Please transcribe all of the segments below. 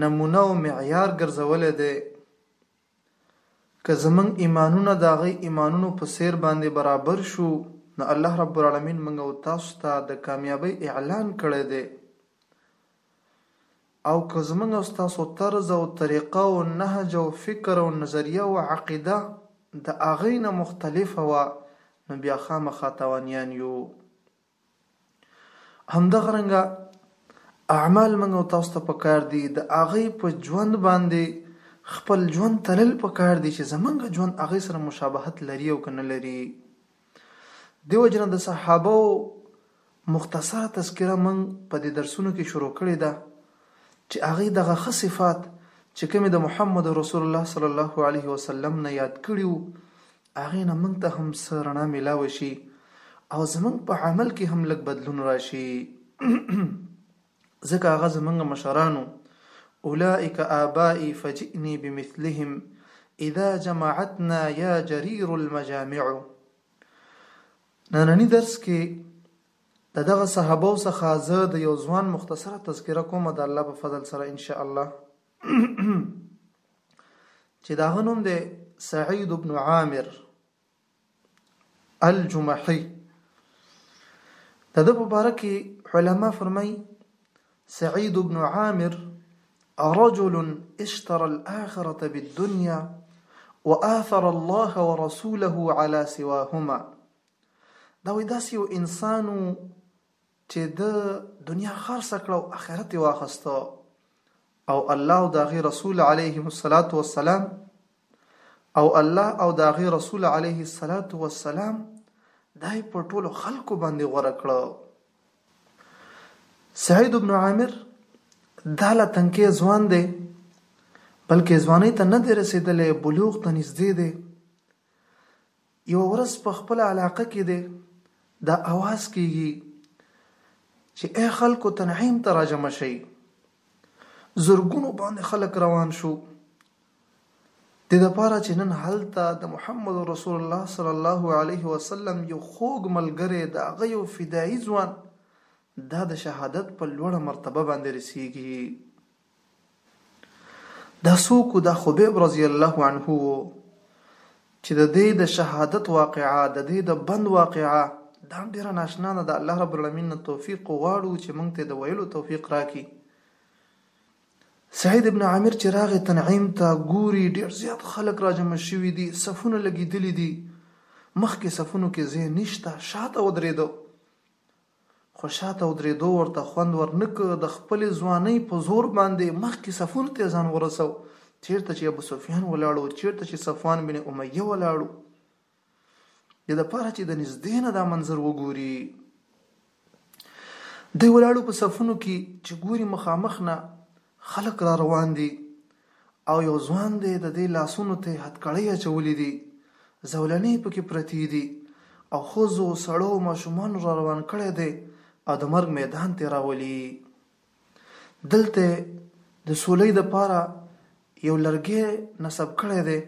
نمونه او معیار ګرځولی دی، که زمونږ ایمانونه د هغوی ایمانونو په څیر باندې برابر شو نو الله رب العالمین مونږ او تاسو ته د کامیابۍ اعلان کړی دی او که زمونږ او تاسو طرز او طریقه او نهج او فکر او نظریه او عقیده د هغوی نه مختلفه وه نو بیا خامخا تاوانیان یو همدغه رنګه اعمال موږ او تاسو ته پکار دي د هغه په ژوند باندې خپل ژوند تلل پکار دي چې زمونږ ژوند هغه سره مشابهت لري او کنه لري دیو جن د صحابه مختصره تذکره من په دې درسونو کې شروع کړې ده چې هغه دغه خ صفات چې کوم د محمد رسول الله صلی الله علیه وسلم نه یاد کړیو هغې نه موږ ته هم څه رڼا میلاوه شي او زموږ په عمل کې هم لږ بدلون راشي ځکه هغه زمونږ مشرانو اولئک آبائی فجئنی بمثلهم اذا جمعتنا یا جریر المجامع نننی درس کې د دغه صحابه څخه زه د یو ځوان مختصره تذکره کوم د الله په فضل سره ان شاء الله چې دا غنوم دی سعید ابن عامر الجمحي د د مبارک علما فرمای سعید ابن عامر رجل اشترى الآخرة بالدنيا وآثر الله ورسوله على سواهما دا وی داسې یو انسانو چې ده دنیا خرڅه کړه او اخرت یې واخسته او الله او د هغې رسول علیهم الصلات والسلام او الله او د هغې رسول علیه الصلات والسلام دا یې پر ټولو خلکو باندې غوره کړه سعید بن عامر دا له تنکې ځوان دی بلکې ځوانۍ ته نه دی رسېدلی بلوغ ته نږدې دی یوه ورځ په خپله علاقه کې دی دا اواز کېږي چې اې خلکو تنعیم ته راجمع شئ زرګونو باندې خلک روان شو د دې لپاره چې نن هلته د محمد رسول الله صلی الله علیه وسلم یو خوږ ملګری د هغه یو فدایي ځوان دا د شهادت په لوړه مرتبه باندې رسیږي دا څوک و؟ دا خبیب رضی الله عنه و چې د دې د شهادت واقعه، د دې د بند واقعه دا هم ډېره ناشنا ده، د الله رب العالمین نه توفیق غواړو چې موږ ته یې د ویلو توفیق راکړي. سعید ابن عامر چې راغی تنعیم ته ګوري ډېر زیات خلک راجمع شوي دي، صفونه لګېدلي دي، مخکې صفونو کې ځای نشته، شاته ودرېدو. خو شاته ودرېدو ورته خوند ور نه کړ، د خپلې ځوانۍ په زور باندې مخکې صفونو ته یې ځان ورساوه، چېرته چې ابو سفیان ولاړ و، چېرته چې صفوان بن امیه ولاړ و، دې لپاره چې د نږدې نه دا منظر وګوري، دی ولاړ و په صفونو کې چې ګوري مخامخ نه خلک را روان دي او یو ځوان دی د دې لاسونو ته هتکړۍ اچولې دي زولنې پکې پرتې دي او ښځو سړو ماشومانو را روان کړی دی او د مرګ میدان ته راولي دلته د سولې د پاره یو لرګی نصب کړی دی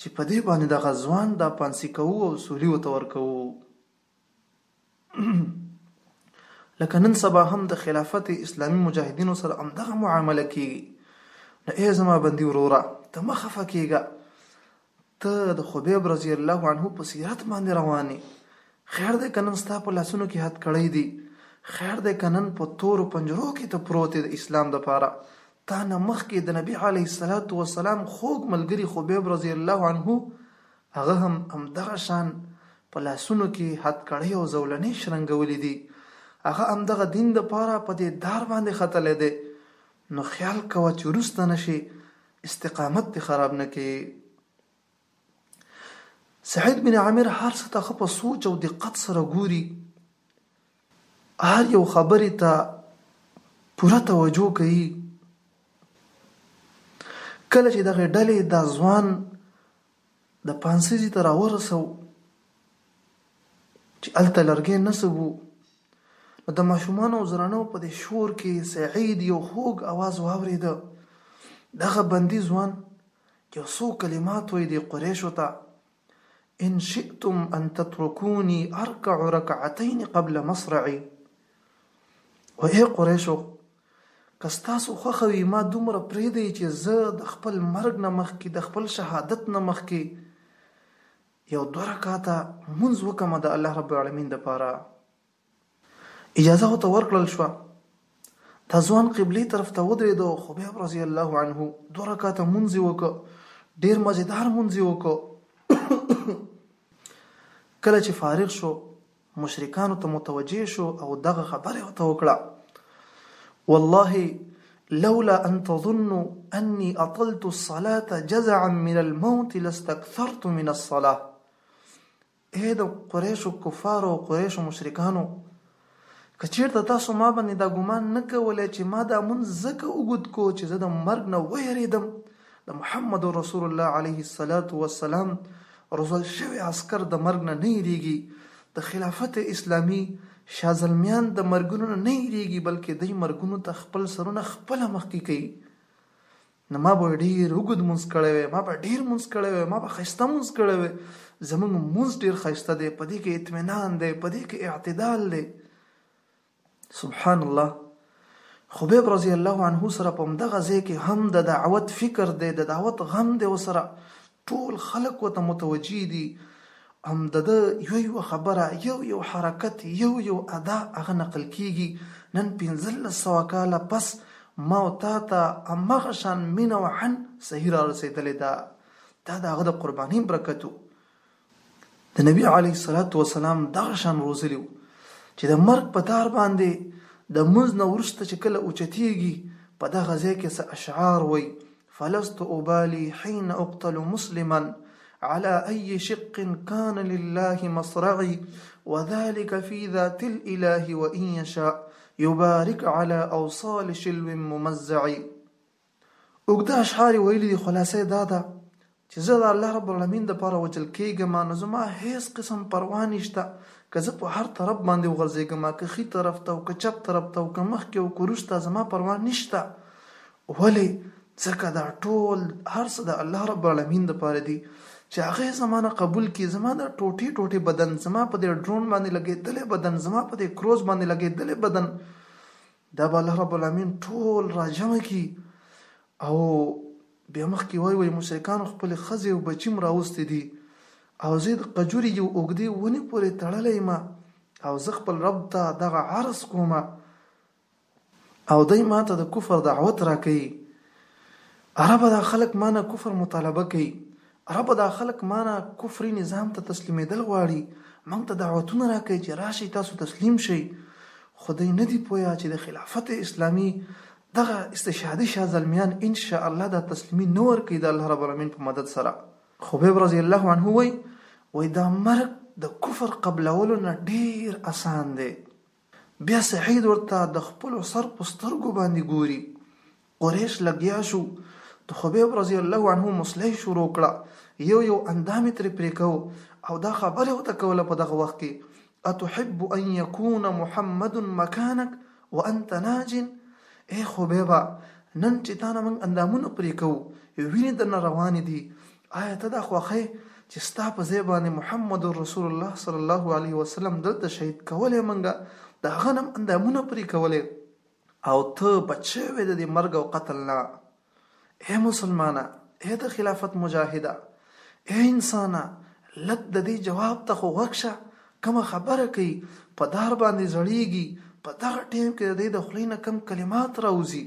چې په دې باندې دغه ځوان دا پانسي کوو او سولي وته ورکوو لکه نن سبا هم د خلافت اسلامي مجاهدینو سره همدغه معامله کیږي نو ای زما بندي وروره ته مه خفه کیږه ته د خبیب رضی الله عنه په سیرت باندې رواني خیر دی کنن ستا په لاسونو کې حد کړی دی خیر دی کنن په تورو پنجرو کې ته پروت د اسلام د پاره تا نه مخکې د نبی علی صلوات و سلام خوږ ملګری خبیب رضی الله عنه هغه هم همدغه شان په لاسونو کې هتکړۍ او زولنې شرنګولې دي. هغه همدغه دین دپاره په دې دار باندې ختلی دی، نو خیال کوه چې وروسته نه شې استقامت دې خراب نه کړې. سعید بن عامر هر څه ته ښه په سوچ او دقت سره ګوري، هر یو خبرې ته پوره توجه کوي. کله چې دغې ډلې دا ځوان د پانسیزی ته راورسو چی هلته لرګی نصب وو نو د ماشومانو او زنانو په دی شور کی سعید یو خوږ اواز واوریده دغه بندی ځوان یو څو کلمات وی دی قریشو ته ان شئتم ان تترکونی ارکع رکعتین قبل مصرعی و ای قریشو که ستاسو خوښه وي ما دومره پرېږدئ چې زه د خپل مرګ نه مخکې د خپل شهادت نه مخکې یو دوه رکعاته مونځ وکړم د الله رب العالمین دپاره اجازه ورته ورکړل شوه دا ځوان قبلې طرف ته ودرېدو خبیب رضی الله عنه دوه رکعاته مونځ وکړ ډېر مزیدار مونځ وکړ کله چې فارغ شو مشرکانو ته متوجه شو او دغه خبره ورته وکړه والله لولا ان تظنوا اني اطلت الصلاه جزعا من الموت لاستكثرت من الصلاه اې د قریشو کفارو او قریشو مشرکانو کچیرته تاسو ما باندې دا ګمان نه کولای چې ما دا مون زکه وګد کو چې زه د مرګ نه وېریدم د محمد رسول الله علیه الصلاة والسلام روزل شوی عسکر د مرګ نه نه یریږي د خلافت اسلامي شازلمیان د مرګونو نه نه یریږي بلکې دوی مرګونو ته خپل سرونه خپله مخکې کوي نو ما به ډیر وګد مونږ کړی وي ما به ډیر مونږ کړی وي ما به خسته مونږ کړی وي زمونږ مونږ ډیر خسته دی پدې کې اطمینان دی پدې کې اعتدال دی سبحان الله خبیب رضی الله عنه سره په همدغه ځای کې هم د دعوت فکر دی د دعوت غم دی وسره ټول خلک وته متوجي دي هم د یو یو خبره یو یو حرکت یو یو ادا هغه نقل کیږي نن 1500 کال پس ما او تا ته امغه شان مين او حن صحیح را رسیدلې ده دا دغه د قرباني برکتو د نبی علی صلوات و سلام دغه شان روزلی چې د مرګ په تار باندې د منځ نه ورسته چې کله اوچتیږي په دغه ځای کې څه اشعار وای فلست ابالي حين اقتل مسلما على اي شق كان لله مصرعي وذلك في ذات الاله وان يشاء يبارك على اوصال شلو ممزعي اوږده اشعار یې ویلي دي، خلاصه یې دا ده چې زه د الله رب العالمین لپاره وژل کېږم، نو زما هېڅ قسم پروا نشته، که زه په هر طرف باندې وغورځېږم، که ښي طرف ته او که چپ طرف ته او که مخکې او که وروسته، زما پروا نشته، ولې؟ ځکه دا ټول هر څه د الله رب العالمین لپاره دي، چې هغه یې زما نه قبول کړي، زما دا ټوټې ټوټې بدن، زما په دې ډرون باندې لګېدلی بدن، زما په دې کروز باندې لګېدلی بدن، دا به الله رب العالمین ټول راجمع کی او بیا مخ کې وای وای موسیکانو خپل خزه او بچیم راوستي دي او زه د قجوري یو اوګدي ونی پورې تړلې ما او زه خپل رب ته دغه عرض کوم او دای ما ته د کفر دعوت راکې عرب دا خلک ما نه کفر مطالبه کوي ربه دا خلک مانه کفري نظام ته تسلیمېدل غواړي، موږ ته دعوتونه راکوي چې راشئ تاسو تسلیم شئ، خو دی نه دي پوه چې د خلافت اسلامي دغه استشهادي شاه زلمیان ان شاء الله دا تسلیمي نه ورکوي د الله رب العالمین په مدد سره. خبیب رضی الله عنه وایي، وایي دا مرګ د کفر قبلولو نه ډېر اسان دی. بیا سعید ورته د خپلو سر په سترګو باندې ګوري. قریش لګیا شو، د خبیب رضی الله عنه مسله یې شروع کړه، یو یو اندام یې ترې پرې کاوه او دا خبره یې ورته کوله په دغه وخت کې، اتحب ان یکون محمد مکانک وانت ناج؟ ای خبیبه! نن چې تا نه موږ اندامونه پرې کوو، وینې درنه روانې دي، آیا ته دا خوښوې چې ستا په ځای باندې محمد رسول الله صلی الله علیه وسلم دلته شهید کولې منګه د هغه نم اندامونه پرې کولې او ته بچی وې د دې مرګ او قتل نه اے مسلمانه اے د خلافت مجاهده اے انسانه لک د دې جواب ته خو غوښه کومه خبره کوي په دار باندې زړیږي په دغه ټیم کې د دې د خلینو کم کلمات راوځي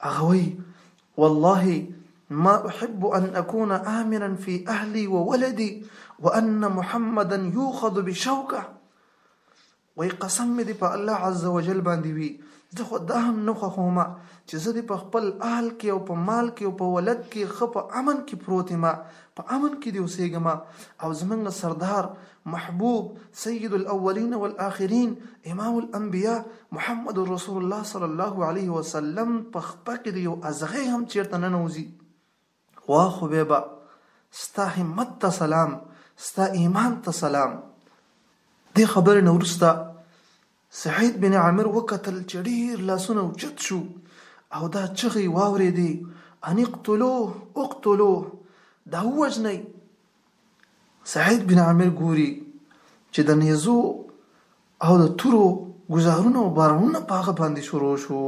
هغه وایي، والله ما احب ان اکون آمنا فی اهلی و ولدی و ان محمدا یوخذ بشوکه وایي قسم مې دې په الله عز وجل باندې وي زه خو دا هم نه خوښوم چې زه دې په خپل اهل کې او په مال کې او په ولد کې ښه په امن کې پروت یم په امن کې دې اوسېږم او زمونږ سردار محبوب سيد الاولين والاخرين امام الانبياء محمد رسول الله صلی الله عليه وسلم په خپه کې دی او ازغه هم چیرته نه نوځي واه خو به با ستا همت ته سلام ستا ایمان ته سلام دې خبر نه ورستا سعید بن عامر وکتل چې ډیر لاسونه اوچت شو او دا چغې واورېدې ان اقتلوه اقتلوه دا ووژنئ سعید بن عامر ګوري چې د نیزو او د تورو ګزارونه او بارونونه په هغه باندې شروع شو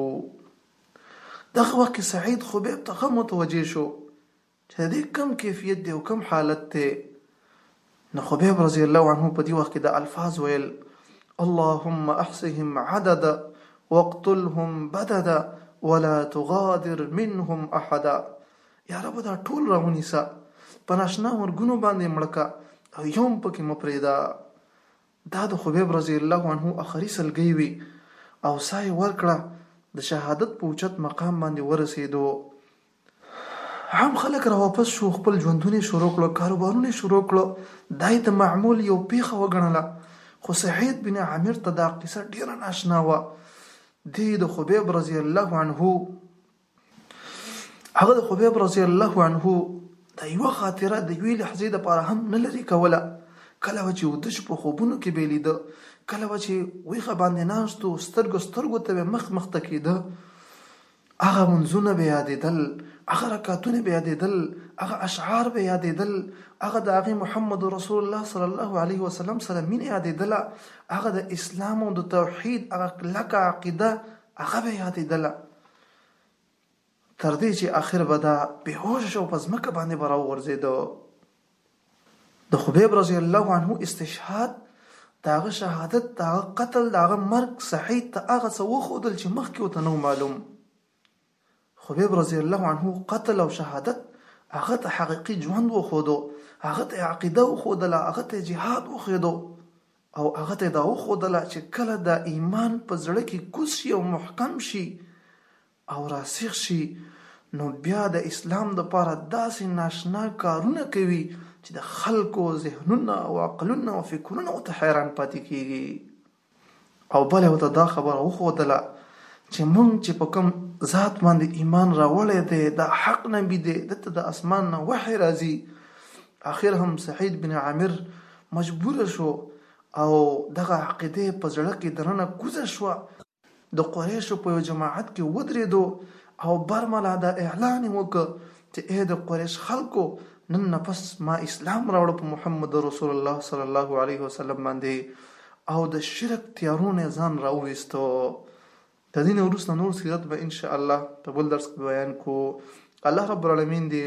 دغه وخت کې سعید خبیب ته ښه متوجه شو چې د دې کم کیفیت دی او کم حالت دی نو خبیب رضی الله عنه په دې وخت کې د الفاظ ویل اللهم احصهم عدد واقتلهم بدد ولا تغادر منهم احد یا ربه دا ټول راونیسه په ناشنا مرګونو باندې مړه کا او یو هم پکې مه پرېږده دا د خبیب رضی الله عنه اخري سلګۍ وي او ساه یې ورکړه د شهادت په اوچت مقام باندې ورسېدو عام خلک را واپس شو خپل ژوندونه شروع کړو کاروبارونه شروع کړو دای د معمول یو پیخه وګڼله خو سعید بن عامر ته دا قصه ډیره ناشنا و دی د خبیب رضی الله عنه هغه د خبیب رضی الله عنه د یو خاطره د یوې لحظې د پاره هم نه لري کوله کله چې وتش په خوبونو کې بیلی ده کله چې ویخه باندې ناستو سترګو سترګو ته مخ مخ تکیده هغه منځونه به یادېدل هغه رکعتونه به یادېدل هغه اشعار به یادېدل هغه د هغه محمد رسول الله صلی الله علیه وسلم سره مين یادېدل هغه د اسلام او د توحید هغه لکه عقیده هغه به یادېدل تر دې چې اخر به دا بهوش شو په ځمکه باندې به راوغورځېدو د خبیب رضی الله عنه استشهاد داغه شهادت داغه قتل داغه مرګ صحیح ته هغه څه وخودل چې مخکې وته نو معلوم خبیب رضی الله عنه قتل او شهادت هغه ته حقيقي ژوند وخودو هغه ته عقیده وخودله هغه ته جهاد وخودو او هغه ته یې دا وښودله چې کله دا ایمان په زړه کې کوز شي او محکم شي او راسخ شي نو بیا د اسلام د پاره داسې ناشنا کارونه کوي چې د خلکو ذهنونه او عقلونه او فکرونه ورته حیران پاتې کیږي او بله ورته دا خبره وښودله چې مونږ چې په کوم ذات باندې ایمان راوړی دی دا حق نبی دی دته د اسمان نه وحی راځي اخر هم سعید بن عامر مجبور شو او دغه عقیده په زړه کې دننه کوزه شوه د قریشو په یو جماعت کې ودرېدو او برملا دا اعلان یې وکړ چې اې د قریش خلکو نن نه پس ما اسلام راوړ په محمد رسول الله صلی الله علیه وسلم باندې او د شرک تیارونه ځان راوېستو د دین وروسته نور سیرت به ان شاء الله په بل درس کې بیان کو الله رب العالمین دې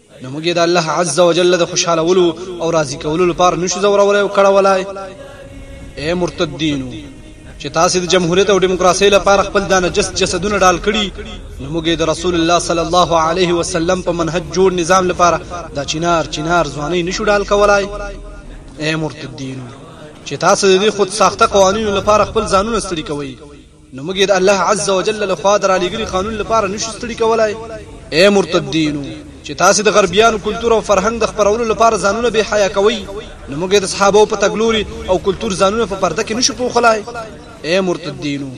نو موږ یې د الله عز وجل د خوشحالولو او راضي کولو لپاره نشو ځورولی او کړولای اے مرتدینو چې تاسو د جمهوریت او دیموکراسۍ لپاره خپل دا نجس جسدونه ډال کړي نو موږ د رسول الله صلی الله علیه وسلم په منهج جوړ نظام لپاره دا چینار چینار ځواني نشو ډال کولای اے مرتدینو چې تاسو د دې خود ساخته قوانینو لپاره خپل ځانونه ستړي کوئ نو موږ یې د الله عز وجل له خوا د رالیږلي قانون لپاره نه شو ستړي کولای ای مرتدینو چې تاسې د غربیانو کلتور او فرهنګ د خپرولو لپاره ځانونه بې حیا کوئ نو موږ د صحابو په تګلوري او کلتور ځانونه په پرده کې نشو پوښلای ای مرتدینو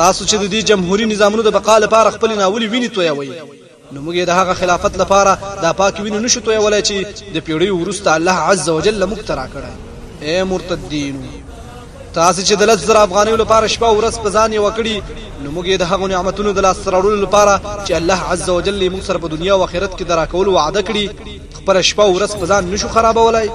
تاسو چې د دې جمهوري نظامونو د بقا لپاره خپل ناولي ویني تویوي نو موږ یې د هغه خلافت لپاره دا پاکې وینې نه شو تویولای چې د پېړیو وروسته الله عز وجل موږ ته راکړی. ای مرتدینو! تاسې چې د لس زره افغانیو لپاره شپه او ورځ په ځان یوه کړي، نو موږ یې د هغو نعمتونو د لاسته راوړلو لپاره چې الله عز وجل یې موږ سره په دنیا او اخرت کې د راکولو وعده کړې، خپله شپه او ورځ په ځان نه شو خرابولای؟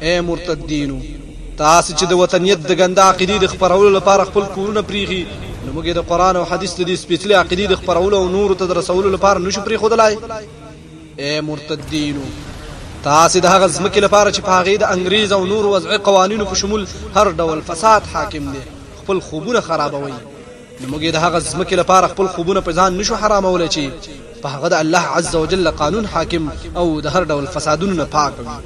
ای مرتدینو! تاسې چې د وطنیت د ګنده عقیدې د خپرولو لپاره خپل کورونه پرېښي، نو موږ یې د قرآن او حدیث د دې سپېڅلې عقیدې د خپرولو او نورو ته د رسولو لپاره نه شو پرېښودلای؟ ای مرتدینو! تاسې د هغه ځمکې لپاره چې په هغې د انګرېز او نورو وضعي قوانینو په شمول هر ډول فساد حاکم دی، خپل خوبونه خرابوئ. نو موږ د هغه ځمکې لپاره خپل خوبونه په ځان نشو حرامولی چې په هغه د الله عز وجل قانون حاکم او د هر ډول فسادونو نه پاک وي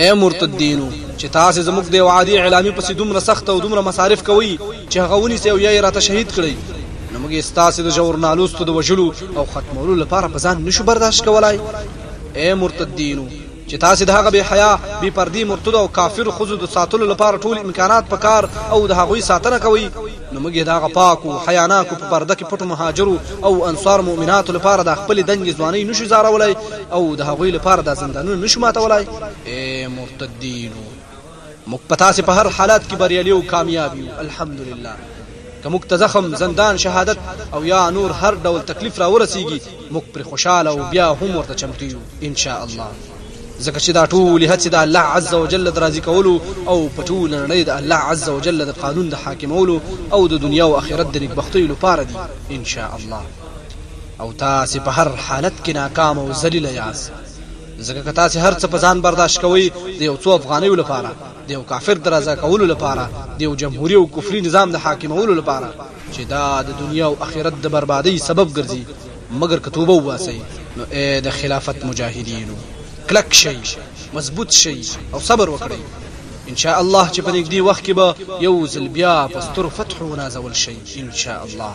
اے مرتدینو چې تاسو زموږ د وعده اعلامي پسې دومره سخت او دومره مصارف کوي چې هغه ونیسي او یا یې راته شهید کړئ نو موږ ستاسو د ژورنالستو د وژلو او ختمولو لپاره په ځان نشو برداشت کولای اے مرتدینو چې تاسې د هغه بې حیا، بې پردې مرتدو او کافرو ښځو د ساتلو لپاره ټول امکانات په کار او د هغوی ساتنه کوئ، نو موږ یې د هغه پاکو، حیاناکو، په پرده کې پټو مهاجرو او انصارو مؤمناتو لپاره دا خپلې دنګې ځوانۍ نشو ځارولای او د هغوی لپاره دا زندانونه نشو ماتولای. ای مرتدینو! موږ په تاسې په هر حالت کې بریالي او کامیاب یو الحمدلله که موږ ته زخم زندان شهادت او یا نور هر ډول تکلیف را ورسیږي موږ پر خوشاله او بیا هم ورته چمتو یو ان شاء الله ځکه چې دا ټول هڅې د الله عز وجل د راضي کولو او په ټول نړۍ د الله عز وجل د قانون د حاکمولو او د دنیا او آخرت د نیکبختۍ لپاره دي ان شاء الله او تاسې په هر حالت کې ناکام او ذلیل یاست ځکه که تاسې هر څه په ځان برداشت کوئ د یو څو افغانیو لپاره، د یو کافر د رضا کولو لپاره، د یو جمهوري او کفري نظام د حاکمولو لپاره، چې دا د دنیا او اخرت د بربادۍ سبب ګرځي، مګر که توبه وباسئ، نو ای د خلافت مجاهدینو! کلک شئ، مضبوط شئ او صبر وکړئ، ان شاء الله چې په نږدې وخت کې به یو ځل بیا په سترو فتحو ونازول شئ، ان شاء الله.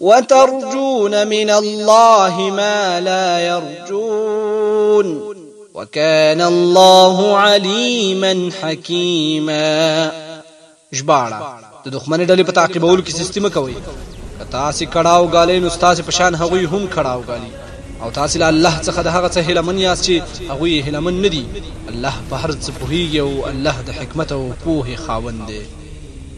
وترجون من الله ما لا يرجون وكان الله عليما حكيما ژباړه د دښمنې ډلې په تعقیبولو کې سستی مکوئ که تاسې کړاو ګالئ نو ستاسې په شان هغوی هم کړاو ګالي او تاسې له الله څخه د هغه څه هیلمن یاست چې هغوی یې هیلمن نه دي الله په هر څه پوهیږي او الله د حکمت او پوهې خاوند دی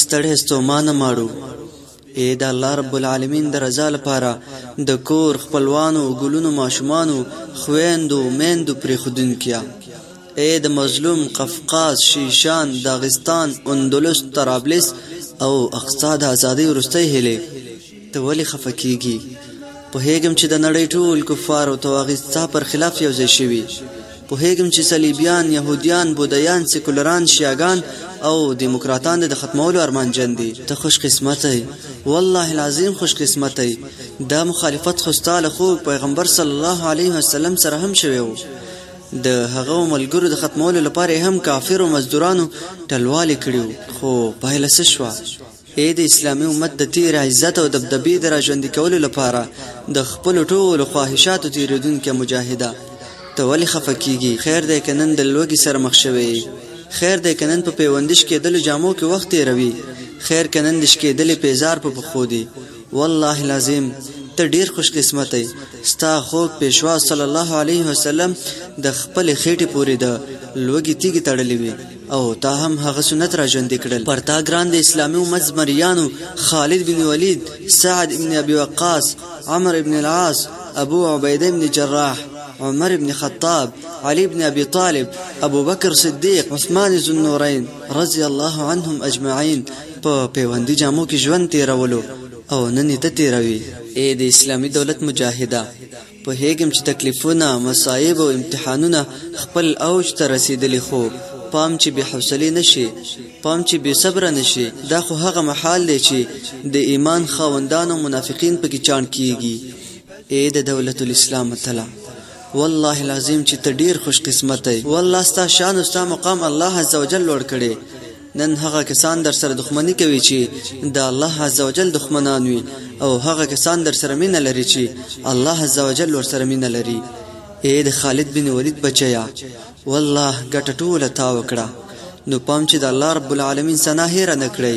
ستړی ستومانه ماړو ای د الله رب العالمین د رضا لپاره د کور خپلوانو ګلونو ماشومانو خویندو میندو پرېښودونکیا ای د مظلوم قفقاز شیشان داغستان اندلس طرابلس او اقصا د ازادۍ وروستۍ هیلې ته ولې خفه کېږي؟ پوهېږم چې د نړۍ ټول کفار او تواغیت ستا پر خلاف یو ځای شوي. پوهېږم چې صلیبیان، یهودیان، بودایان، سیکولران، شیعهګان او دیموکراتان دې د ختمولو ارمانجن دي. ته خوش قسمته یې، والله العظیم خوش قسمته یې، دا مخالفت خو ستا له خوږ پیغمبر صلی الله علیه وسلم سره هم شوی و. د هغه او ملګرو د ختمولو لپاره یې هم کافرو مزدورانو ټلوالې کړي وو. خو پایله څه شوه؟ ای د اسلامي امت د تیر عزت او دبدبې د راژوندي کولو لپاره د خپل ټولو خواهشاتو تیریدونکې مجاهده ته ولې خفه کیږي خیر دی که نن د لوږې سره مخ شوی خیر دی که نن په پیوندي شکېدلو جامو کې وخت تیروي خیر که نن د شکېدلې پیزار په پښو دی والله العظیم ته ډیر خوش قسمت یې ستا خوږ پیشوا صلی الله علیه وسلم د خپل خېټې پورې د لوږې تیږې تړلې وي او تا هم هغه سنت را ژوندې کړل پر تا ګران د اسلامي امت زمریانو خالد بن ولید سعد ابن ابي وقاص عمر ابن العاص ابو عبیده ابن جراح عمر ابن خطاب علي ابن ابي طالب ابو بکر صدیق عثمان ذوالنورین رضی الله عنهم اجمعین په پیوندي جامو کې ژوند تیرولو او نن ته تیروي اے د اسلامي دولت مجاهده پوهېږم چې تکلیفونه، مصائب او امتحانونه خپل اوج ته رسېدلي خو پام چې بې حوصلې نه شې، پام چې بې صبره نه شې، دا خو هغه مهال دی چې د ایمان خاوندان او منافقین په کې چاڼ کېږي. ای د دولت الاسلام اتله! والله العظیم چې ته ډېر خوش قسمته یې، والله ستا شان او ستا مقام الله عزوجل لوړ کړی. نن هغه کسان در سره دښمني کوي چې د الله عزوجل دښمنان وي او هغه کسان در سره مینه لري چې الله عزوجل ور سره مینه لري اې د خالد بن ولید بچیا والله ګټه ټوله تا وکړه نو پام چې د الله رب العالمین ثنا هېره نه کړئ